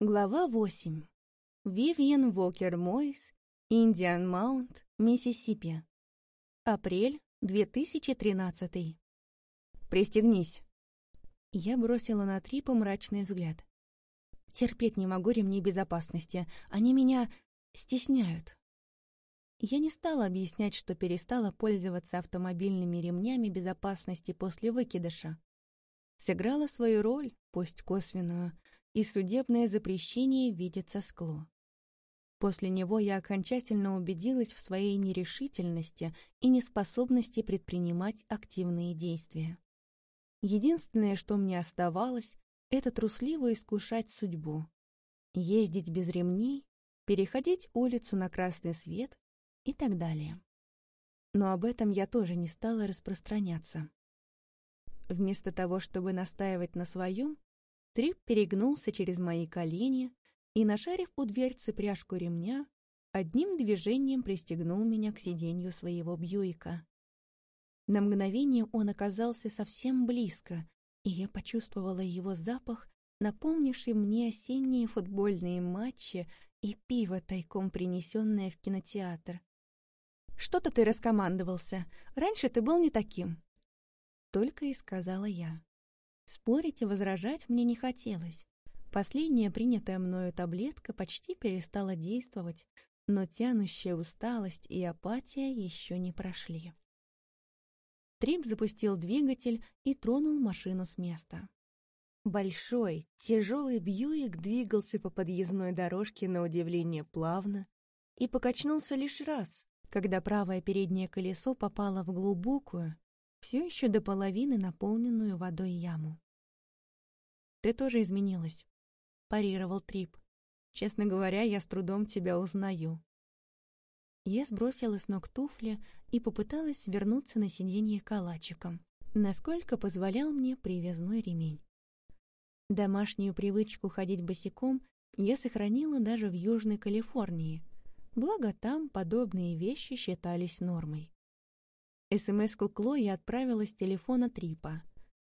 Глава 8. Вивьен Вокер Мойс, Индиан Маунт, Миссисипи. Апрель 2013. «Пристегнись!» Я бросила на Трипа мрачный взгляд. Терпеть не могу ремни безопасности. Они меня стесняют. Я не стала объяснять, что перестала пользоваться автомобильными ремнями безопасности после выкидыша. Сыграла свою роль, пусть косвенную, и судебное запрещение видеть со скло. После него я окончательно убедилась в своей нерешительности и неспособности предпринимать активные действия. Единственное, что мне оставалось, это трусливо искушать судьбу. Ездить без ремней, переходить улицу на красный свет и так далее. Но об этом я тоже не стала распространяться. Вместо того, чтобы настаивать на своем, Трип перегнулся через мои колени и, нашарив у дверцы пряжку ремня, одним движением пристегнул меня к сиденью своего Бьюика. На мгновение он оказался совсем близко, и я почувствовала его запах, напомнивший мне осенние футбольные матчи и пиво, тайком принесенное в кинотеатр. «Что-то ты раскомандовался. Раньше ты был не таким», — только и сказала я. Спорить и возражать мне не хотелось. Последняя принятая мною таблетка почти перестала действовать, но тянущая усталость и апатия еще не прошли. Трип запустил двигатель и тронул машину с места. Большой, тяжелый Бьюик двигался по подъездной дорожке на удивление плавно и покачнулся лишь раз, когда правое переднее колесо попало в глубокую, все еще до половины наполненную водой яму. «Ты тоже изменилась», — парировал Трип. «Честно говоря, я с трудом тебя узнаю». Я сбросила с ног туфли и попыталась свернуться на сиденье калачиком, насколько позволял мне привязной ремень. Домашнюю привычку ходить босиком я сохранила даже в Южной Калифорнии, благо там подобные вещи считались нормой. СМС-ку Клои отправила с телефона Трипа.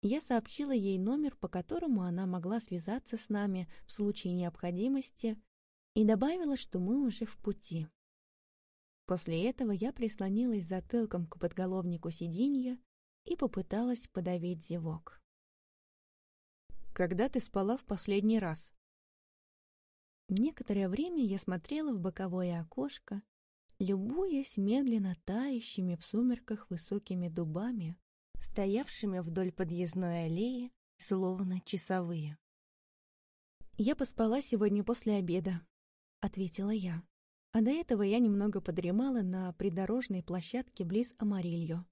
Я сообщила ей номер, по которому она могла связаться с нами в случае необходимости, и добавила, что мы уже в пути. После этого я прислонилась затылком к подголовнику сиденья и попыталась подавить зевок. «Когда ты спала в последний раз?» Некоторое время я смотрела в боковое окошко, любуясь медленно тающими в сумерках высокими дубами, стоявшими вдоль подъездной аллеи, словно часовые. «Я поспала сегодня после обеда», — ответила я. А до этого я немного подремала на придорожной площадке близ Амарильо.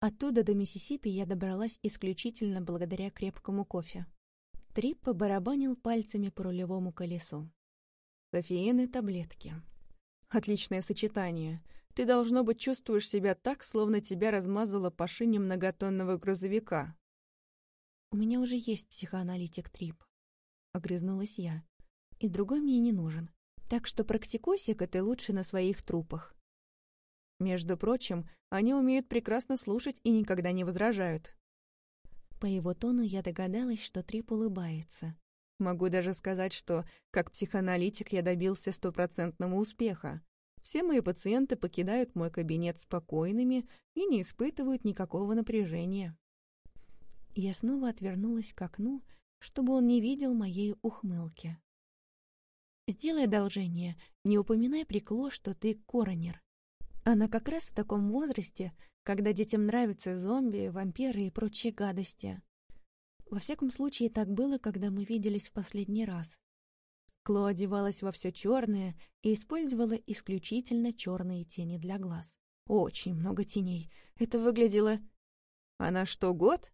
Оттуда до Миссисипи я добралась исключительно благодаря крепкому кофе. Трип побарабанил пальцами по рулевому колесу. Кофеин и таблетки. Отличное сочетание. Ты, должно быть, чувствуешь себя так, словно тебя размазало по шине многотонного грузовика. «У меня уже есть психоаналитик Трип», — огрызнулась я. «И другой мне не нужен. Так что практикуйся-ка ты лучше на своих трупах». Между прочим, они умеют прекрасно слушать и никогда не возражают. По его тону я догадалась, что Трип улыбается. Могу даже сказать, что, как психоаналитик, я добился стопроцентного успеха. Все мои пациенты покидают мой кабинет спокойными и не испытывают никакого напряжения. Я снова отвернулась к окну, чтобы он не видел моей ухмылки. «Сделай одолжение, не упоминай прикло, что ты коронер. Она как раз в таком возрасте, когда детям нравятся зомби, вампиры и прочие гадости. Во всяком случае, так было, когда мы виделись в последний раз. Кло одевалась во все черное и использовала исключительно черные тени для глаз. Очень много теней. Это выглядело... Она что, год?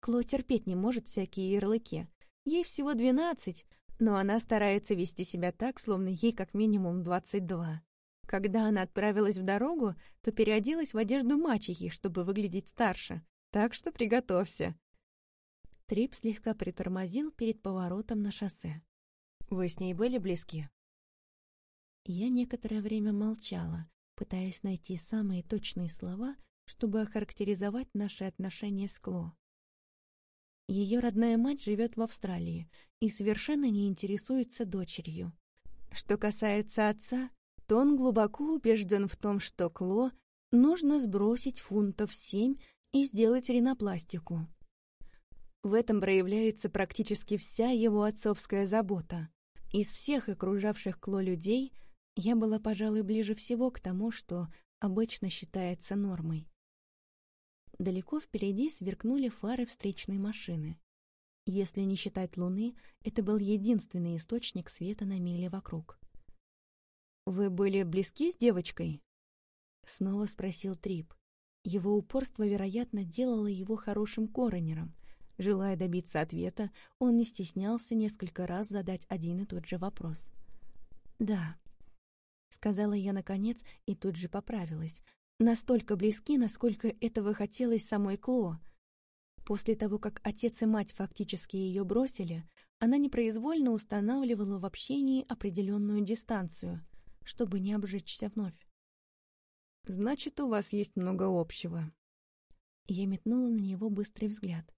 Кло терпеть не может всякие ярлыки. Ей всего двенадцать, но она старается вести себя так, словно ей как минимум двадцать два. Когда она отправилась в дорогу, то переоделась в одежду мачехи, чтобы выглядеть старше. Так что приготовься. Трип слегка притормозил перед поворотом на шоссе. «Вы с ней были близки?» Я некоторое время молчала, пытаясь найти самые точные слова, чтобы охарактеризовать наши отношения с Кло. Ее родная мать живет в Австралии и совершенно не интересуется дочерью. Что касается отца, то он глубоко убежден в том, что Кло нужно сбросить фунтов семь и сделать ринопластику. В этом проявляется практически вся его отцовская забота. Из всех окружавших Кло людей я была, пожалуй, ближе всего к тому, что обычно считается нормой. Далеко впереди сверкнули фары встречной машины. Если не считать луны, это был единственный источник света на миле вокруг. «Вы были близки с девочкой?» Снова спросил Трип. Его упорство, вероятно, делало его хорошим коронером. Желая добиться ответа, он не стеснялся несколько раз задать один и тот же вопрос. «Да», — сказала я наконец и тут же поправилась, Настолько близки, насколько этого хотелось самой Кло. После того, как отец и мать фактически ее бросили, она непроизвольно устанавливала в общении определенную дистанцию, чтобы не обжечься вновь. «Значит, у вас есть много общего». Я метнула на него быстрый взгляд.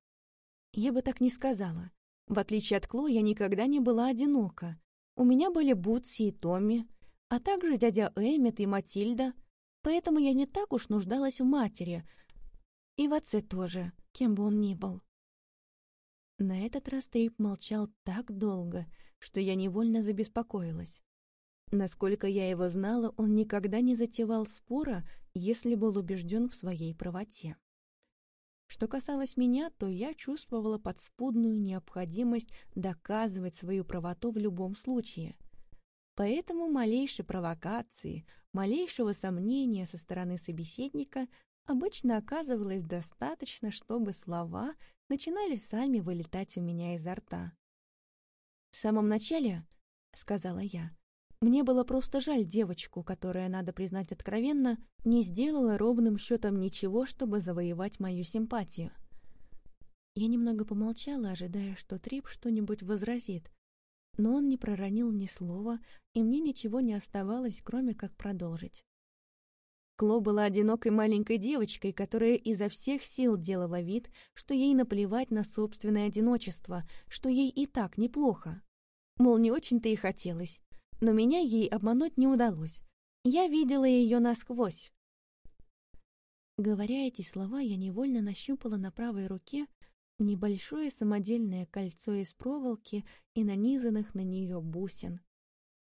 Я бы так не сказала. В отличие от Кло, я никогда не была одинока. У меня были Бутси и Томми, а также дядя Эммет и Матильда, Поэтому я не так уж нуждалась в матери. И в отце тоже, кем бы он ни был. На этот раз Трип молчал так долго, что я невольно забеспокоилась. Насколько я его знала, он никогда не затевал спора, если был убежден в своей правоте. Что касалось меня, то я чувствовала подспудную необходимость доказывать свою правоту в любом случае. Поэтому малейшей провокации, малейшего сомнения со стороны собеседника обычно оказывалось достаточно, чтобы слова начинали сами вылетать у меня изо рта. «В самом начале, — сказала я, — мне было просто жаль девочку, которая, надо признать откровенно, не сделала ровным счетом ничего, чтобы завоевать мою симпатию. Я немного помолчала, ожидая, что Трип что-нибудь возразит, но он не проронил ни слова, и мне ничего не оставалось, кроме как продолжить. Кло была одинокой маленькой девочкой, которая изо всех сил делала вид, что ей наплевать на собственное одиночество, что ей и так неплохо. Мол, не очень-то и хотелось, но меня ей обмануть не удалось. Я видела ее насквозь. Говоря эти слова, я невольно нащупала на правой руке небольшое самодельное кольцо из проволоки и нанизанных на нее бусин.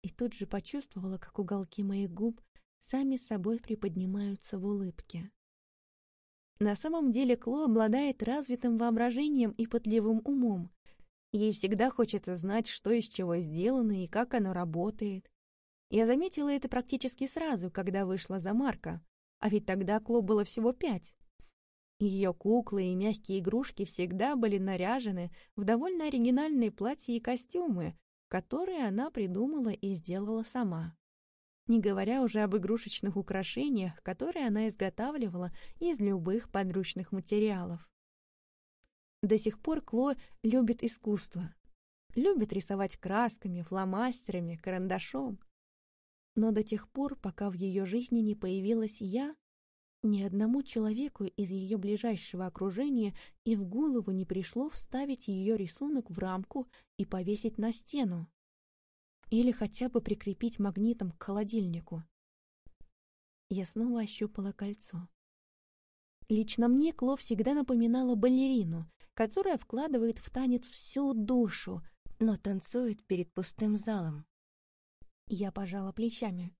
И тут же почувствовала, как уголки моих губ сами собой приподнимаются в улыбке. На самом деле Кло обладает развитым воображением и пытливым умом. Ей всегда хочется знать, что из чего сделано и как оно работает. Я заметила это практически сразу, когда вышла за Марка, а ведь тогда Кло было всего пять. Ее куклы и мягкие игрушки всегда были наряжены в довольно оригинальные платья и костюмы, которые она придумала и сделала сама. Не говоря уже об игрушечных украшениях, которые она изготавливала из любых подручных материалов. До сих пор Кло любит искусство. Любит рисовать красками, фломастерами, карандашом. Но до тех пор, пока в ее жизни не появилась я, ни одному человеку из ее ближайшего окружения и в голову не пришло вставить ее рисунок в рамку и повесить на стену. Или хотя бы прикрепить магнитом к холодильнику. Я снова ощупала кольцо. Лично мне Кло всегда напоминала балерину, которая вкладывает в танец всю душу, но танцует перед пустым залом. Я пожала плечами.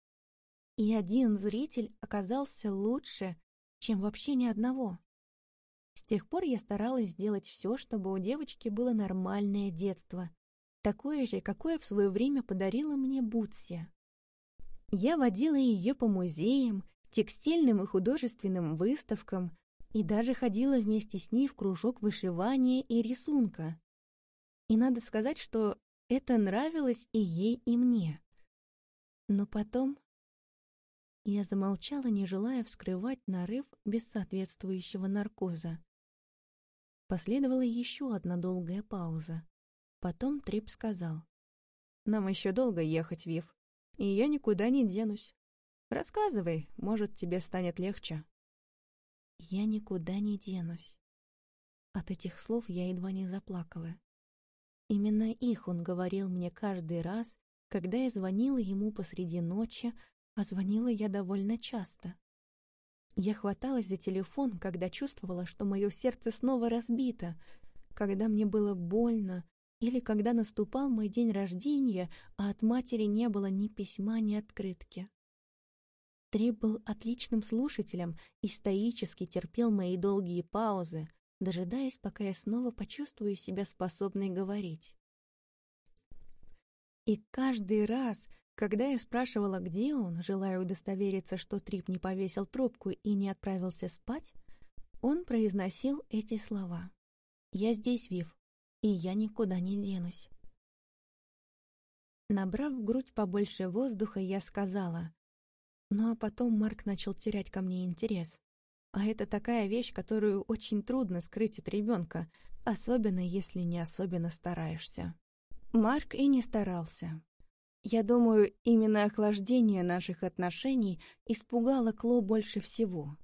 И один зритель оказался лучше, чем вообще ни одного. С тех пор я старалась сделать все, чтобы у девочки было нормальное детство, такое же, какое в свое время подарила мне Бутси. Я водила ее по музеям, текстильным и художественным выставкам и даже ходила вместе с ней в кружок вышивания и рисунка. И надо сказать, что это нравилось и ей, и мне. Но потом я замолчала, не желая вскрывать нарыв без соответствующего наркоза. Последовала еще одна долгая пауза. Потом Трип сказал. «Нам еще долго ехать, Вив, и я никуда не денусь. Рассказывай, может, тебе станет легче». «Я никуда не денусь». От этих слов я едва не заплакала. Именно их он говорил мне каждый раз, когда я звонила ему посреди ночи, а звонила я довольно часто. Я хваталась за телефон, когда чувствовала, что мое сердце снова разбито, когда мне было больно, или когда наступал мой день рождения, а от матери не было ни письма, ни открытки. Трип был отличным слушателем и стоически терпел мои долгие паузы, дожидаясь, пока я снова почувствую себя способной говорить. И каждый раз, когда я спрашивала, где он, желая удостовериться, что Трип не повесил трубку и не отправился спать, он произносил эти слова. «Я здесь, Вив, и я никуда не денусь». Набрав в грудь побольше воздуха, я сказала. Ну а потом Марк начал терять ко мне интерес. А это такая вещь, которую очень трудно скрыть от ребенка, особенно если не особенно стараешься. Марк и не старался. Я думаю, именно охлаждение наших отношений испугало Кло больше всего.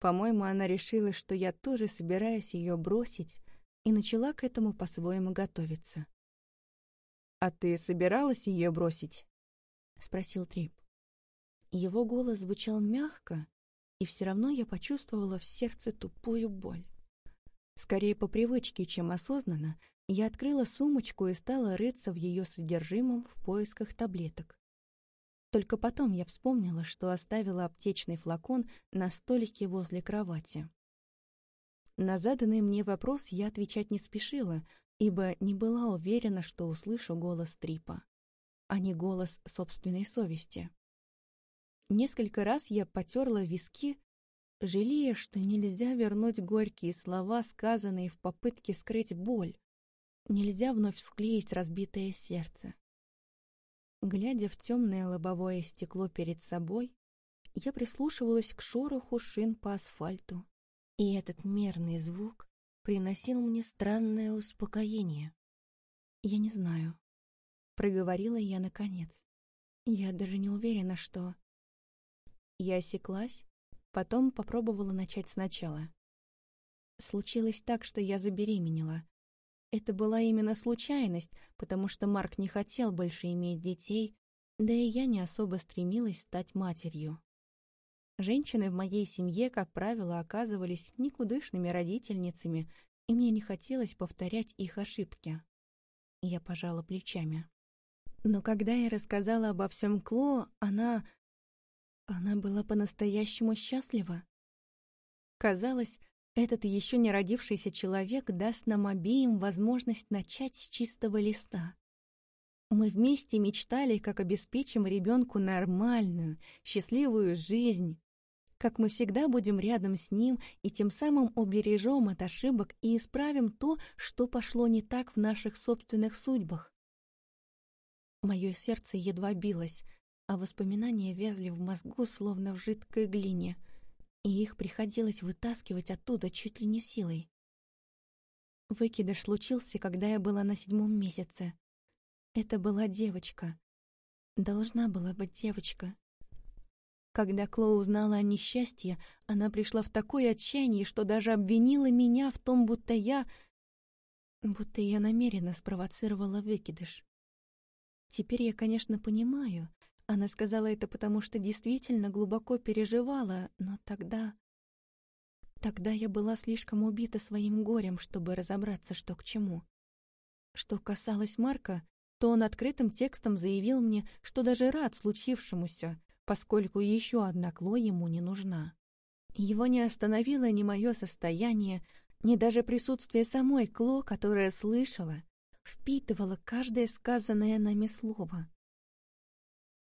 По-моему, она решила, что я тоже собираюсь ее бросить, и начала к этому по-своему готовиться. «А ты собиралась ее бросить?» — спросил Трип. Его голос звучал мягко, и все равно я почувствовала в сердце тупую боль. Скорее по привычке, чем осознанно, я открыла сумочку и стала рыться в ее содержимом в поисках таблеток. Только потом я вспомнила, что оставила аптечный флакон на столике возле кровати. На заданный мне вопрос я отвечать не спешила, ибо не была уверена, что услышу голос Трипа, а не голос собственной совести. Несколько раз я потерла виски, жалея, что нельзя вернуть горькие слова, сказанные в попытке скрыть боль. Нельзя вновь склеить разбитое сердце. Глядя в темное лобовое стекло перед собой, я прислушивалась к шороху шин по асфальту, и этот мерный звук приносил мне странное успокоение. «Я не знаю», — проговорила я наконец. «Я даже не уверена, что...» Я осеклась, потом попробовала начать сначала. Случилось так, что я забеременела. Это была именно случайность, потому что Марк не хотел больше иметь детей, да и я не особо стремилась стать матерью. Женщины в моей семье, как правило, оказывались никудышными родительницами, и мне не хотелось повторять их ошибки. Я пожала плечами. Но когда я рассказала обо всем Кло, она она была по-настоящему счастлива. Казалось, этот еще не родившийся человек даст нам обеим возможность начать с чистого листа. Мы вместе мечтали, как обеспечим ребенку нормальную, счастливую жизнь, как мы всегда будем рядом с ним и тем самым убережем от ошибок и исправим то, что пошло не так в наших собственных судьбах. Мое сердце едва билось, а воспоминания вязли в мозгу, словно в жидкой глине, и их приходилось вытаскивать оттуда чуть ли не силой. Выкидыш случился, когда я была на седьмом месяце. Это была девочка. Должна была быть девочка. Когда Кло узнала о несчастье, она пришла в такое отчаяние, что даже обвинила меня в том, будто я... будто я намеренно спровоцировала выкидыш. Теперь я, конечно, понимаю, она сказала это потому, что действительно глубоко переживала, но тогда... Тогда я была слишком убита своим горем, чтобы разобраться, что к чему. Что касалось Марка, то он открытым текстом заявил мне, что даже рад случившемуся, поскольку еще одна Кло ему не нужна. Его не остановило ни мое состояние, ни даже присутствие самой Кло, которая слышала, впитывала каждое сказанное нами слово.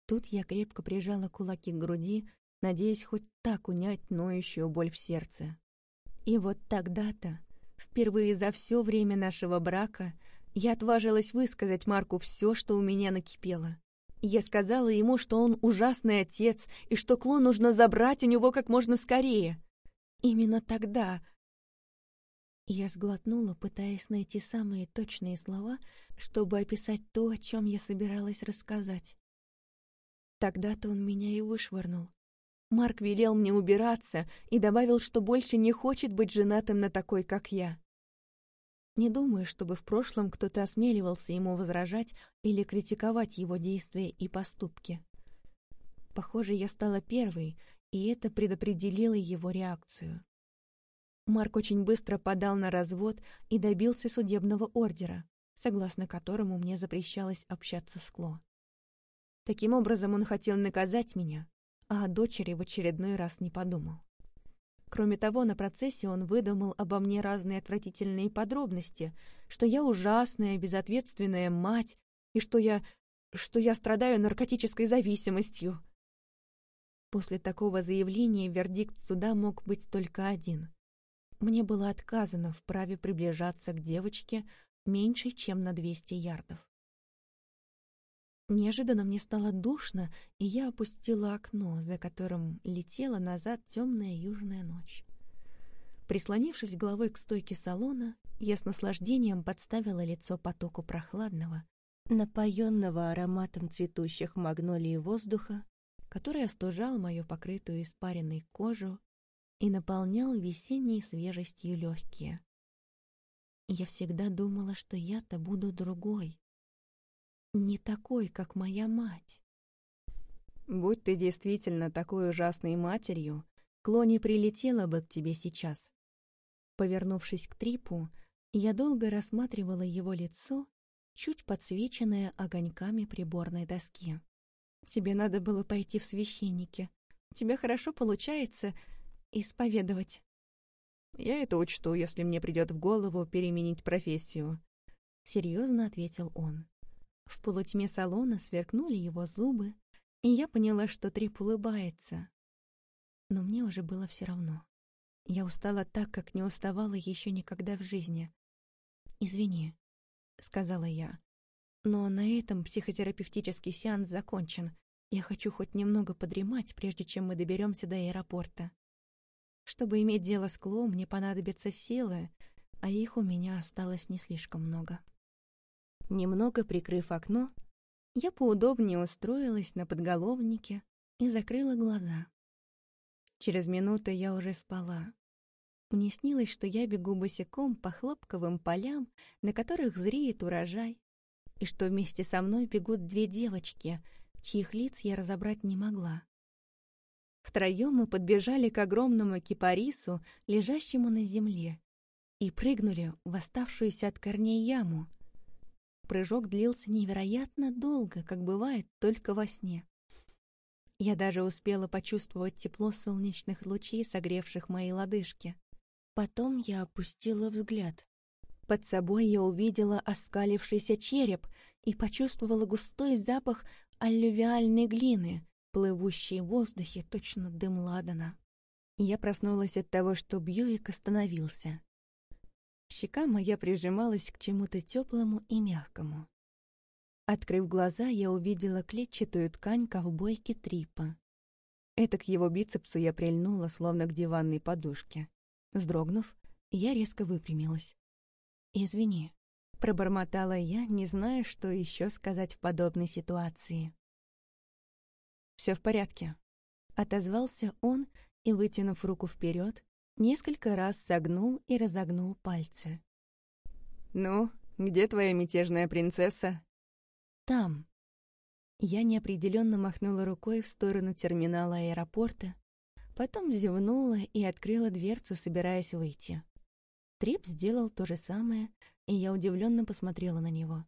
Тут я крепко прижала кулаки к груди, надеясь хоть так унять ноющую боль в сердце. И вот тогда-то, впервые за все время нашего брака, я отважилась высказать Марку все, что у меня накипело. Я сказала ему, что он ужасный отец и что Кло нужно забрать у него как можно скорее. Именно тогда... Я сглотнула, пытаясь найти самые точные слова, чтобы описать то, о чем я собиралась рассказать. Тогда-то он меня и вышвырнул. Марк велел мне убираться и добавил, что больше не хочет быть женатым на такой, как я. Не думаю, чтобы в прошлом кто-то осмеливался ему возражать или критиковать его действия и поступки. Похоже, я стала первой, и это предопределило его реакцию. Марк очень быстро подал на развод и добился судебного ордера, согласно которому мне запрещалось общаться с Кло. Таким образом, он хотел наказать меня, а о дочери в очередной раз не подумал. Кроме того, на процессе он выдумал обо мне разные отвратительные подробности, что я ужасная, безответственная мать, и что я... что я страдаю наркотической зависимостью. После такого заявления вердикт суда мог быть только один. Мне было отказано в праве приближаться к девочке меньше, чем на 200 ярдов. Неожиданно мне стало душно, и я опустила окно, за которым летела назад темная южная ночь. Прислонившись головой к стойке салона, я с наслаждением подставила лицо потоку прохладного, напоенного ароматом цветущих магнолий воздуха, который остужал мою покрытую испаренной кожу и наполнял весенней свежестью легкие. Я всегда думала, что я-то буду другой, не такой, как моя мать. Будь ты действительно такой ужасной матерью, Клони прилетела бы к тебе сейчас. Повернувшись к Трипу, я долго рассматривала его лицо, чуть подсвеченное огоньками приборной доски. «Тебе надо было пойти в священники. Тебе хорошо получается исповедовать». «Я это учту, если мне придет в голову переменить профессию», — серьезно ответил он. В полутьме салона сверкнули его зубы, и я поняла, что Трип улыбается. Но мне уже было все равно. Я устала так, как не уставала еще никогда в жизни. «Извини», — сказала я. «Но на этом психотерапевтический сеанс закончен. Я хочу хоть немного подремать, прежде чем мы доберемся до аэропорта. Чтобы иметь дело с Кло, мне понадобятся силы, а их у меня осталось не слишком много». Немного прикрыв окно, я поудобнее устроилась на подголовнике и закрыла глаза. Через минуту я уже спала. Мне снилось, что я бегу босиком по хлопковым полям, на которых зреет урожай, и что вместе со мной бегут две девочки, чьих лиц я разобрать не могла. Втроем мы подбежали к огромному кипарису, лежащему на земле, и прыгнули в оставшуюся от корней яму, Прыжок длился невероятно долго, как бывает только во сне. Я даже успела почувствовать тепло солнечных лучей, согревших мои лодыжки. Потом я опустила взгляд. Под собой я увидела оскалившийся череп и почувствовала густой запах аллювиальной глины, плывущей в воздухе точно дым ладана. Я проснулась от того, что Бьюик остановился. Щека моя прижималась к чему-то теплому и мягкому. Открыв глаза, я увидела клетчатую ткань ковбойки Трипа. Это к его бицепсу я прильнула, словно к диванной подушке. Сдрогнув, я резко выпрямилась. «Извини», — пробормотала я, не зная, что еще сказать в подобной ситуации. «Все в порядке», — отозвался он и, вытянув руку вперед, Несколько раз согнул и разогнул пальцы. «Ну, где твоя мятежная принцесса?» «Там». Я неопределенно махнула рукой в сторону терминала аэропорта, потом зевнула и открыла дверцу, собираясь выйти. Трип сделал то же самое, и я удивленно посмотрела на него.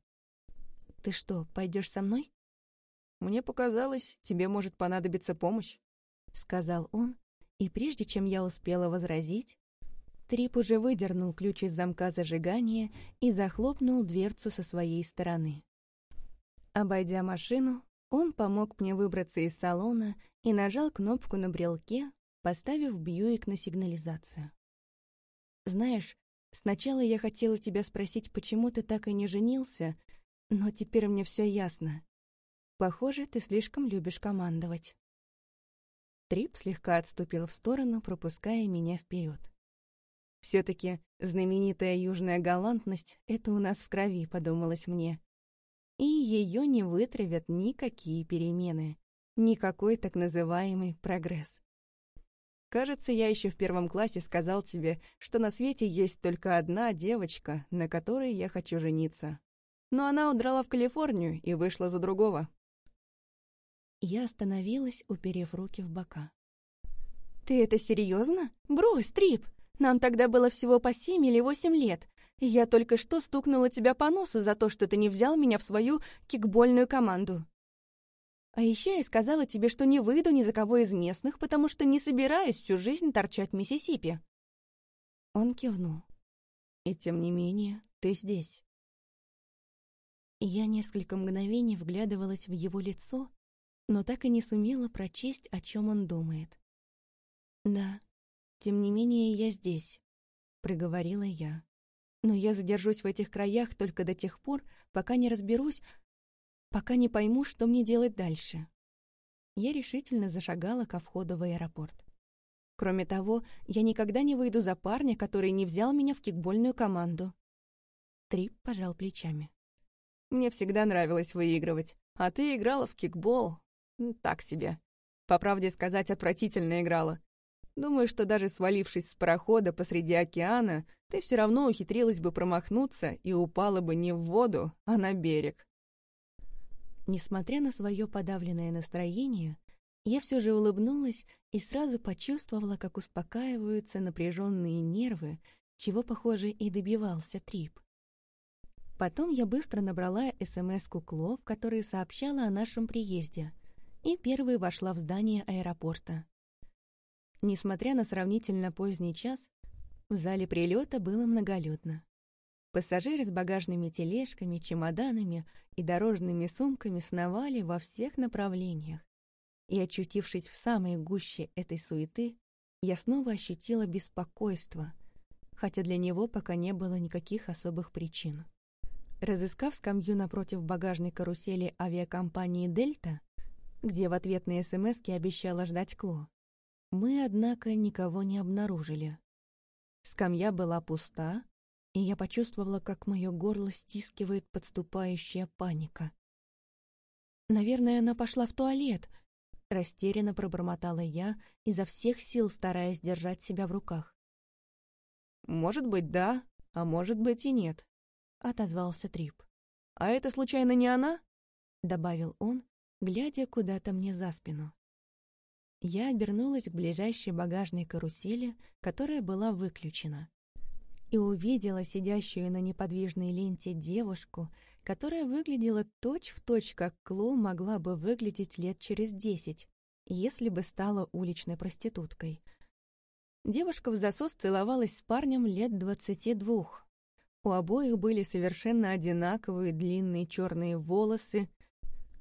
«Ты что, пойдешь со мной?» «Мне показалось, тебе может понадобиться помощь», — сказал он, и прежде чем я успела возразить, Трип уже выдернул ключ из замка зажигания и захлопнул дверцу со своей стороны. Обойдя машину, он помог мне выбраться из салона и нажал кнопку на брелке, поставив Бьюик на сигнализацию. «Знаешь, сначала я хотела тебя спросить, почему ты так и не женился, но теперь мне все ясно. Похоже, ты слишком любишь командовать». Трип слегка отступил в сторону, пропуская меня вперед. Все-таки знаменитая южная галантность — это у нас в крови, подумалось мне. И ее не вытравят никакие перемены, никакой так называемый прогресс. Кажется, я еще в первом классе сказал тебе, что на свете есть только одна девочка, на которой я хочу жениться. Но она удрала в Калифорнию и вышла за другого. Я остановилась, уперев руки в бока. «Ты это серьезно? Брось, Трип! Нам тогда было всего по семь или восемь лет. И я только что стукнула тебя по носу за то, что ты не взял меня в свою кикбольную команду. А еще я сказала тебе, что не выйду ни за кого из местных, потому что не собираюсь всю жизнь торчать в Миссисипи». Он кивнул. «И тем не менее, ты здесь». Я несколько мгновений вглядывалась в его лицо, но так и не сумела прочесть, о чем он думает. «Да, тем не менее я здесь», — проговорила я. «Но я задержусь в этих краях только до тех пор, пока не разберусь, пока не пойму, что мне делать дальше». Я решительно зашагала ко входу в аэропорт. Кроме того, я никогда не выйду за парня, который не взял меня в кикбольную команду. Трип пожал плечами. «Мне всегда нравилось выигрывать, а ты играла в кикбол, так себе. По правде сказать, отвратительно играла. Думаю, что даже свалившись с парохода посреди океана, ты все равно ухитрилась бы промахнуться и упала бы не в воду, а на берег. Несмотря на свое подавленное настроение, я все же улыбнулась и сразу почувствовала, как успокаиваются напряженные нервы, чего, похоже, и добивался Трип. Потом я быстро набрала СМС-ку Кло, в которой сообщала о нашем приезде — и первой вошла в здание аэропорта. Несмотря на сравнительно поздний час, в зале прилета было многолюдно. Пассажиры с багажными тележками, чемоданами и дорожными сумками сновали во всех направлениях. И, очутившись в самой гуще этой суеты, я снова ощутила беспокойство, хотя для него пока не было никаких особых причин. Разыскав скамью напротив багажной карусели авиакомпании «Дельта», где в ответ на СМСки обещала ждать Кло. Мы, однако, никого не обнаружили. Скамья была пуста, и я почувствовала, как мое горло стискивает подступающая паника. «Наверное, она пошла в туалет», — растерянно пробормотала я, изо всех сил стараясь держать себя в руках. «Может быть, да, а может быть и нет», — отозвался Трип. «А это, случайно, не она?» — добавил он, глядя куда-то мне за спину. Я обернулась к ближайшей багажной карусели, которая была выключена, и увидела сидящую на неподвижной ленте девушку, которая выглядела точь-в-точь, точь, как Кло могла бы выглядеть лет через десять, если бы стала уличной проституткой. Девушка в засос целовалась с парнем лет двадцати двух. У обоих были совершенно одинаковые длинные черные волосы,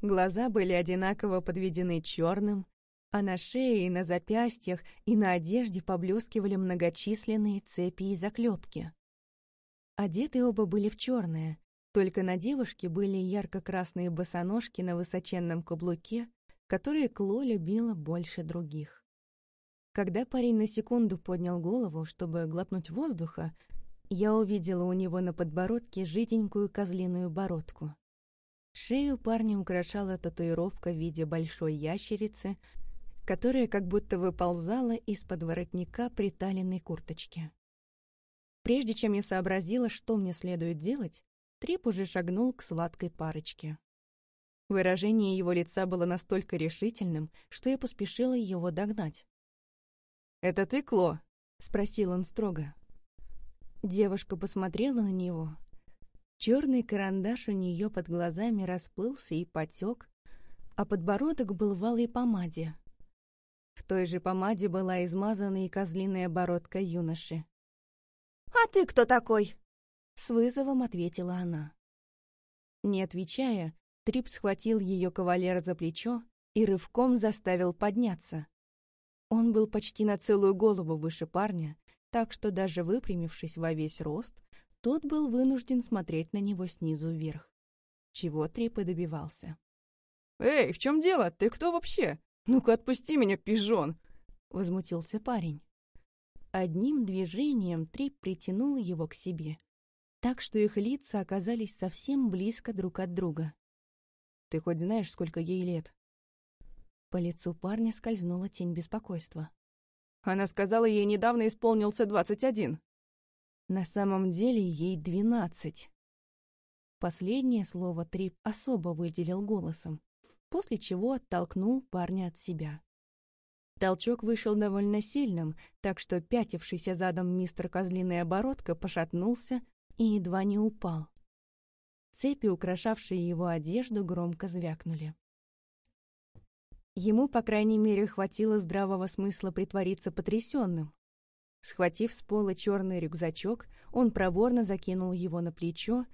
Глаза были одинаково подведены черным, а на шее и на запястьях и на одежде поблескивали многочисленные цепи и заклепки. Одеты оба были в черное, только на девушке были ярко-красные босоножки на высоченном каблуке, которые Кло любила больше других. Когда парень на секунду поднял голову, чтобы глотнуть воздуха, я увидела у него на подбородке жиденькую козлиную бородку. Шею парня украшала татуировка в виде большой ящерицы, которая как будто выползала из-под воротника приталенной курточки. Прежде чем я сообразила, что мне следует делать, Трип уже шагнул к сладкой парочке. Выражение его лица было настолько решительным, что я поспешила его догнать. «Это ты, Кло?» — спросил он строго. Девушка посмотрела на него, Черный карандаш у нее под глазами расплылся и потек, а подбородок был в алой помаде. В той же помаде была измазана и козлиная бородка юноши. «А ты кто такой?» — с вызовом ответила она. Не отвечая, Трип схватил ее кавалера за плечо и рывком заставил подняться. Он был почти на целую голову выше парня, так что даже выпрямившись во весь рост, тот был вынужден смотреть на него снизу вверх. Чего Трип добивался. «Эй, в чем дело? Ты кто вообще? Ну-ка отпусти меня, пижон!» — возмутился парень. Одним движением Трип притянул его к себе, так что их лица оказались совсем близко друг от друга. «Ты хоть знаешь, сколько ей лет?» По лицу парня скользнула тень беспокойства. Она сказала, ей недавно исполнился двадцать один. На самом деле ей двенадцать. Последнее слово Трип особо выделил голосом, после чего оттолкнул парня от себя. Толчок вышел довольно сильным, так что пятившийся задом мистер Козлиная Оборотка пошатнулся и едва не упал. Цепи, украшавшие его одежду, громко звякнули. Ему, по крайней мере, хватило здравого смысла притвориться потрясенным. Схватив с пола черный рюкзачок, он проворно закинул его на плечо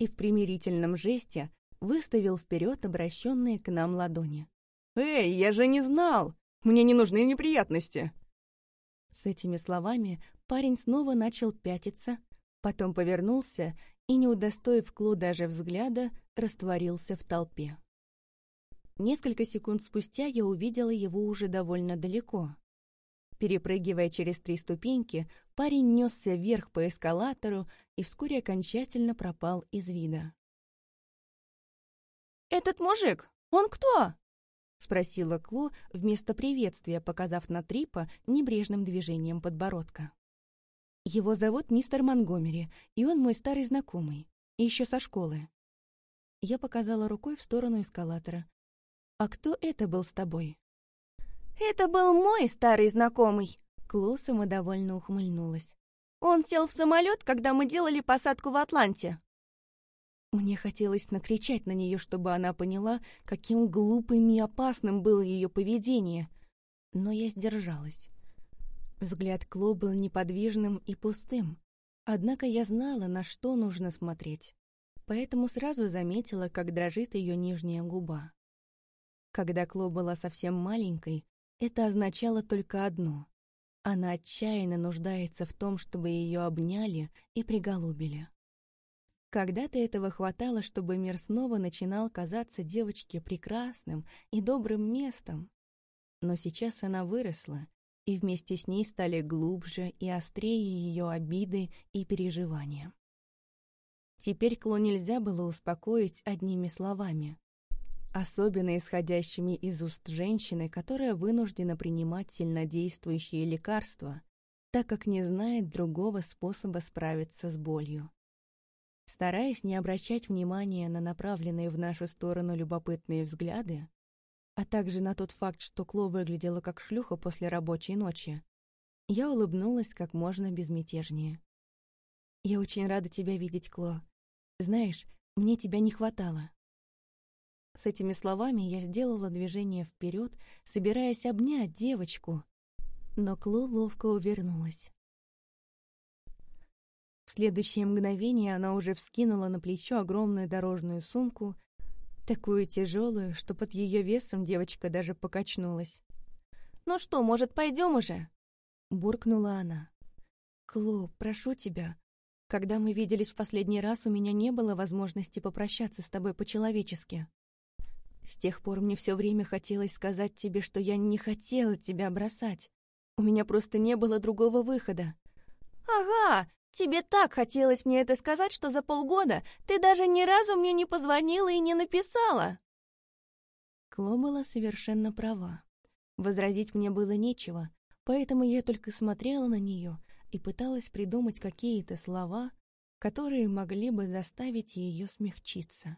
и в примирительном жесте выставил вперед обращенные к нам ладони. «Эй, я же не знал! Мне не нужны неприятности!» С этими словами парень снова начал пятиться, потом повернулся и, не удостоив Кло даже взгляда, растворился в толпе. Несколько секунд спустя я увидела его уже довольно далеко. Перепрыгивая через три ступеньки, парень несся вверх по эскалатору и вскоре окончательно пропал из вида. «Этот мужик, он кто?» — спросила Кло вместо приветствия, показав на Трипа небрежным движением подбородка. «Его зовут мистер Монгомери, и он мой старый знакомый, еще со школы». Я показала рукой в сторону эскалатора. «А кто это был с тобой?» «Это был мой старый знакомый», — Кло самодовольно ухмыльнулась. «Он сел в самолет, когда мы делали посадку в Атланте». Мне хотелось накричать на нее, чтобы она поняла, каким глупым и опасным было ее поведение. Но я сдержалась. Взгляд Кло был неподвижным и пустым. Однако я знала, на что нужно смотреть. Поэтому сразу заметила, как дрожит ее нижняя губа. Когда Кло была совсем маленькой, это означало только одно. Она отчаянно нуждается в том, чтобы ее обняли и приголубили. Когда-то этого хватало, чтобы мир снова начинал казаться девочке прекрасным и добрым местом. Но сейчас она выросла, и вместе с ней стали глубже и острее ее обиды и переживания. Теперь Кло нельзя было успокоить одними словами, особенно исходящими из уст женщины, которая вынуждена принимать сильнодействующие лекарства, так как не знает другого способа справиться с болью. Стараясь не обращать внимания на направленные в нашу сторону любопытные взгляды, а также на тот факт, что Кло выглядела как шлюха после рабочей ночи, я улыбнулась как можно безмятежнее. «Я очень рада тебя видеть, Кло. Знаешь, мне тебя не хватало». С этими словами я сделала движение вперед, собираясь обнять девочку, но Кло ловко увернулась. В следующее мгновение она уже вскинула на плечо огромную дорожную сумку, такую тяжелую, что под ее весом девочка даже покачнулась. «Ну что, может, пойдем уже?» — буркнула она. «Кло, прошу тебя. Когда мы виделись в последний раз, у меня не было возможности попрощаться с тобой по-человечески. С тех пор мне все время хотелось сказать тебе, что я не хотела тебя бросать. У меня просто не было другого выхода». «Ага, Тебе так хотелось мне это сказать, что за полгода ты даже ни разу мне не позвонила и не написала!» Кло была совершенно права. Возразить мне было нечего, поэтому я только смотрела на нее и пыталась придумать какие-то слова, которые могли бы заставить ее смягчиться.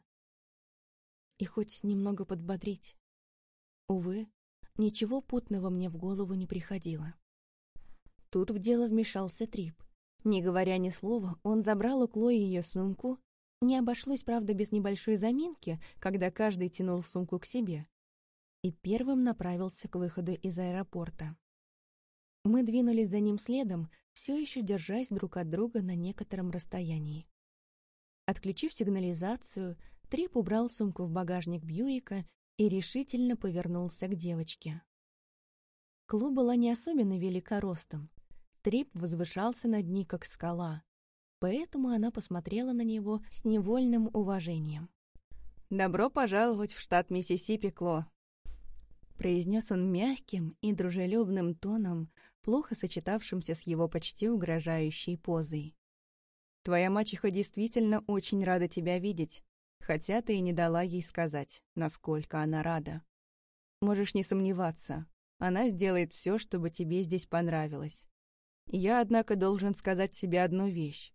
И хоть немного подбодрить. Увы, ничего путного мне в голову не приходило. Тут в дело вмешался Трип. Не говоря ни слова, он забрал у Клои ее сумку. Не обошлось, правда, без небольшой заминки, когда каждый тянул сумку к себе. И первым направился к выходу из аэропорта. Мы двинулись за ним следом, все еще держась друг от друга на некотором расстоянии. Отключив сигнализацию, Трип убрал сумку в багажник Бьюика и решительно повернулся к девочке. Кло была не особенно велика ростом, Трип возвышался над ней, как скала, поэтому она посмотрела на него с невольным уважением. «Добро пожаловать в штат Миссисипи, Кло!» произнес он мягким и дружелюбным тоном, плохо сочетавшимся с его почти угрожающей позой. «Твоя мачеха действительно очень рада тебя видеть, хотя ты и не дала ей сказать, насколько она рада. Можешь не сомневаться, Она сделает все, чтобы тебе здесь понравилось. Я, однако, должен сказать себе одну вещь.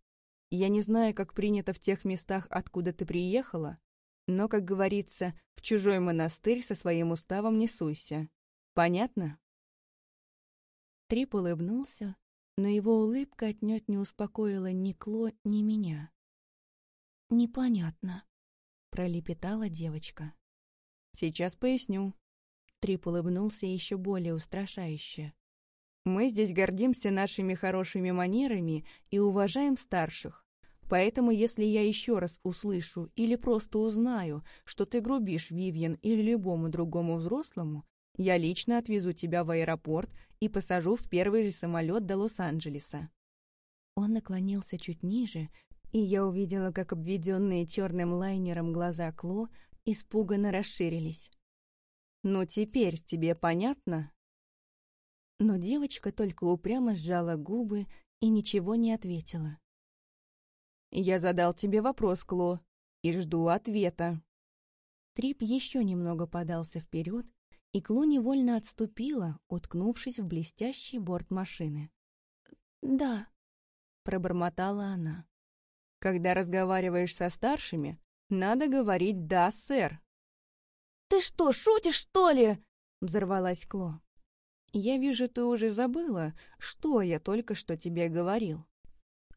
Я не знаю, как принято в тех местах, откуда ты приехала, но, как говорится, в чужой монастырь со своим уставом не суйся. Понятно?» Трип улыбнулся, но его улыбка отнюдь не успокоила ни Кло, ни меня. «Непонятно», — пролепетала девочка. «Сейчас поясню». Трип улыбнулся еще более устрашающе. «Мы здесь гордимся нашими хорошими манерами и уважаем старших. Поэтому, если я еще раз услышу или просто узнаю, что ты грубишь Вивьен или любому другому взрослому, я лично отвезу тебя в аэропорт и посажу в первый же самолет до Лос-Анджелеса». Он наклонился чуть ниже, и я увидела, как обведенные черным лайнером глаза Кло испуганно расширились. «Ну теперь тебе понятно?» Но девочка только упрямо сжала губы и ничего не ответила. «Я задал тебе вопрос, Кло, и жду ответа». Трип еще немного подался вперед, и Кло невольно отступила, уткнувшись в блестящий борт машины. «Да», — пробормотала она. «Когда разговариваешь со старшими, надо говорить «да, сэр». «Ты что, шутишь, что ли?» — взорвалась Кло. «Я вижу, ты уже забыла, что я только что тебе говорил».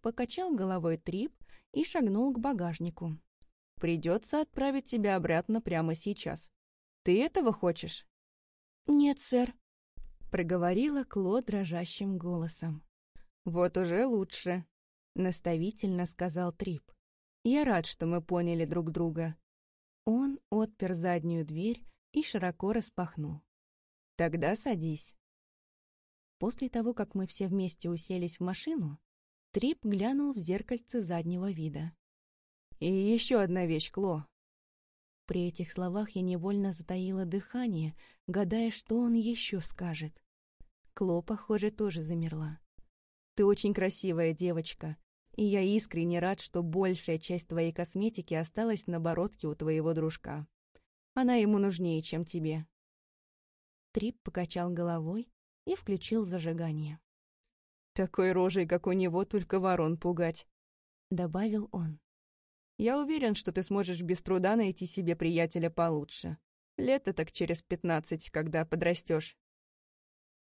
Покачал головой Трип и шагнул к багажнику. «Придется отправить тебя обратно прямо сейчас. Ты этого хочешь?» «Нет, сэр», — проговорила Кло дрожащим голосом. «Вот уже лучше», — наставительно сказал Трип. «Я рад, что мы поняли друг друга». Он отпер заднюю дверь и широко распахнул. «Тогда садись». После того, как мы все вместе уселись в машину, Трип глянул в зеркальце заднего вида. «И еще одна вещь, Кло. При этих словах я невольно затаила дыхание, гадая, что он еще скажет. Кло, похоже, тоже замерла. «Ты очень красивая девочка, и я искренне рад, что большая часть твоей косметики осталась на бородке у твоего дружка. Она ему нужнее, чем тебе». Трип покачал головой и включил зажигание. «Такой рожей, как у него, только ворон пугать», — добавил он. Я уверен, что ты сможешь без труда найти себе приятеля получше. Лето так через пятнадцать, когда подрастешь.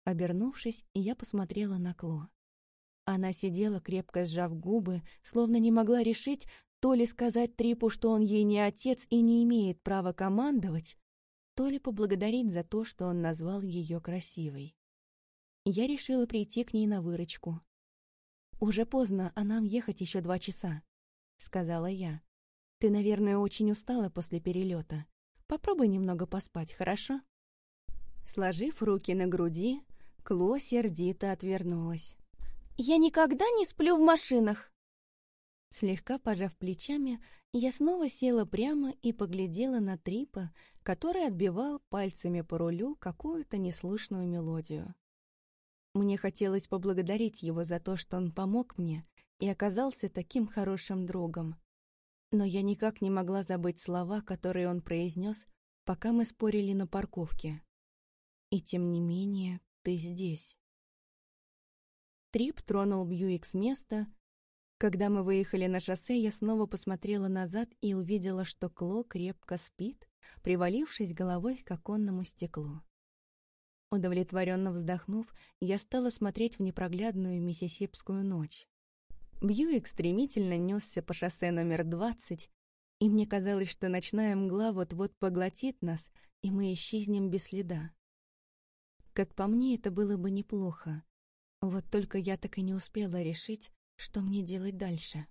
Обернувшись, я посмотрела на Кло. Она сидела, крепко сжав губы, словно не могла решить, то ли сказать Трипу, что он ей не отец и не имеет права командовать, то ли поблагодарить за то, что он назвал ее красивой. Я решила прийти к ней на выручку. Уже поздно, а нам ехать еще два часа. — сказала я. «Ты, наверное, очень устала после перелета. Попробуй немного поспать, хорошо?» Сложив руки на груди, Кло сердито отвернулась. «Я никогда не сплю в машинах!» Слегка пожав плечами, я снова села прямо и поглядела на Трипа, который отбивал пальцами по рулю какую-то неслышную мелодию. Мне хотелось поблагодарить его за то, что он помог мне, и оказался таким хорошим другом. Но я никак не могла забыть слова, которые он произнес, пока мы спорили на парковке. И тем не менее, ты здесь. Трип тронул Бьюик с места. Когда мы выехали на шоссе, я снова посмотрела назад и увидела, что Кло крепко спит, привалившись головой к оконному стеклу. Удовлетворенно вздохнув, я стала смотреть в непроглядную миссисипскую ночь. Бьюик стремительно несся по шоссе номер 20, и мне казалось, что ночная мгла вот-вот поглотит нас, и мы исчезнем без следа. Как по мне, это было бы неплохо. Вот только я так и не успела решить, что мне делать дальше.